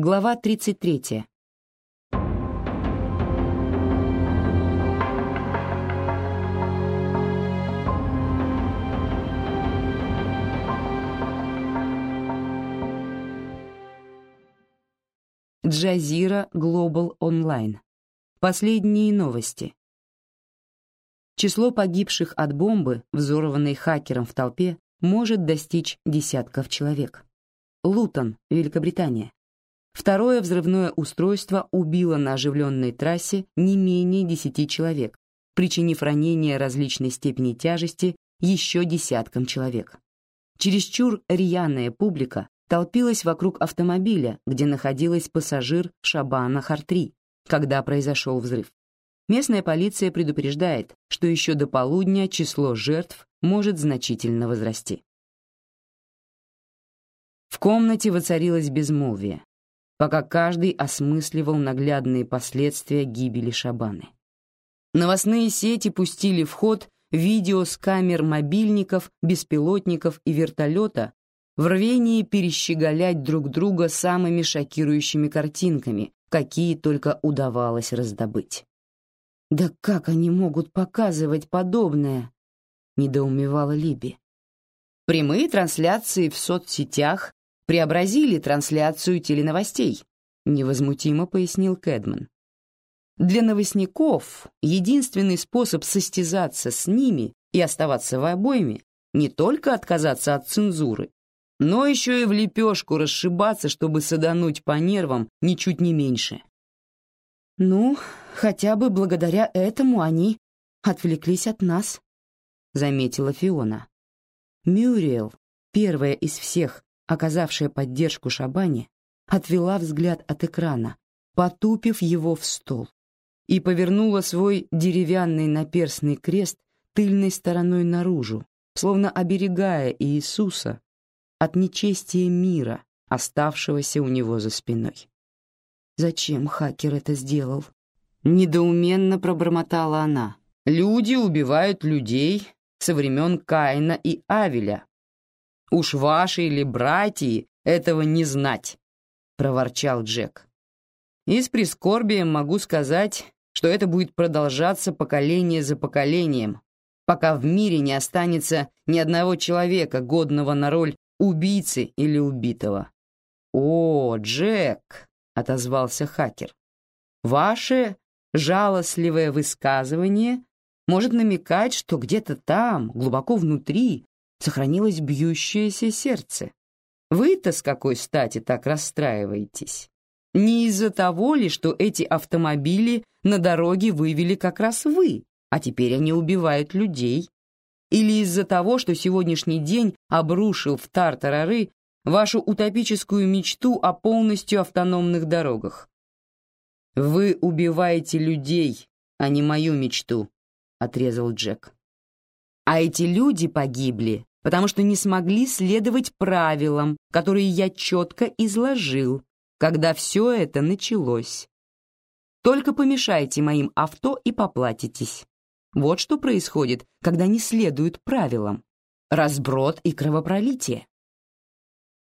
Глава 33. Джазира Глобал Онлайн. Последние новости. Число погибших от бомбы, взорванной хакером в толпе, может достичь десятков человек. Лутон, Великобритания. Второе взрывное устройство убило на оживленной трассе не менее 10 человек, причинив ранения различной степени тяжести еще десяткам человек. Чересчур рьяная публика толпилась вокруг автомобиля, где находилась пассажир Шабана Хартри, когда произошел взрыв. Местная полиция предупреждает, что еще до полудня число жертв может значительно возрасти. В комнате воцарилось безмолвие, пока каждый осмысливал наглядные последствия гибели Шабаны. Новостные сети пустили в ход видео с камер мобильников, беспилотников и вертолета в рвении перещеголять друг друга самыми шокирующими картинками, какие только удавалось раздобыть. «Да как они могут показывать подобное?» — недоумевала Либи. Прямые трансляции в соцсетях преобразили трансляцию теленовостей, невозмутимо пояснил Кэдман. Для новостников единственный способ состязаться с ними и оставаться в обойме не только отказаться от цензуры, но еще и в лепешку расшибаться, чтобы садануть по нервам ничуть не меньше. «Ну, хотя бы благодаря этому они отвлеклись от нас», — заметила Фиона. Мюриел, первая из всех, оказавшая поддержку Шабане, отвела взгляд от экрана, потупив его в стол, и повернула свой деревянный наперстный крест тыльной стороной наружу, словно оберегая Иисуса от нечестия мира, оставшегося у него за спиной. «Зачем хакер это сделал?» Недоуменно пробормотала она. «Люди убивают людей со времен Каина и Авеля. Уж ваши или братья этого не знать», — проворчал Джек. «И с прискорбием могу сказать, что это будет продолжаться поколение за поколением, пока в мире не останется ни одного человека, годного на роль убийцы или убитого. «О, Джек!» — отозвался хакер. «Ваше жалостливое высказывание может намекать, что где-то там, глубоко внутри, сохранилось бьющееся сердце. Вы-то с какой стати так расстраиваетесь? Не из-за того ли, что эти автомобили на дороге вывели как раз вы, а теперь они убивают людей? Или из-за того, что сегодняшний день обрушил в Тартарары вашу утопическую мечту о полностью автономных дорогах? Вы убиваете людей, а не мою мечту, отрезал Джек. А эти люди погибли, потому что не смогли следовать правилам, которые я четко изложил, когда все это началось. Только помешайте моим авто и поплатитесь. Вот что происходит, когда не следуют правилам. Разброд и кровопролитие.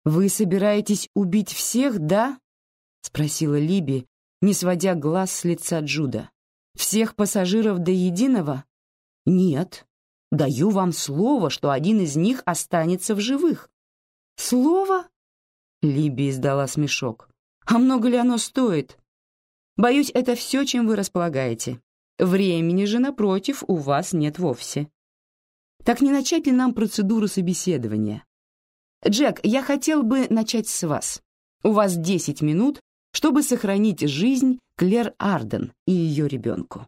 «Вы собираетесь убить всех, да?» — спросила Либи, не сводя глаз с лица Джуда. «Всех пассажиров до единого?» «Нет. Даю вам слово, что один из них останется в живых». «Слово?» — Либи издала смешок. «А много ли оно стоит?» «Боюсь, это все, чем вы располагаете. Времени же, напротив, у вас нет вовсе. Так не начать ли нам процедуру собеседования? Джек, я хотел бы начать с вас. У вас 10 минут, чтобы сохранить жизнь Клер Арден и ее ребенку.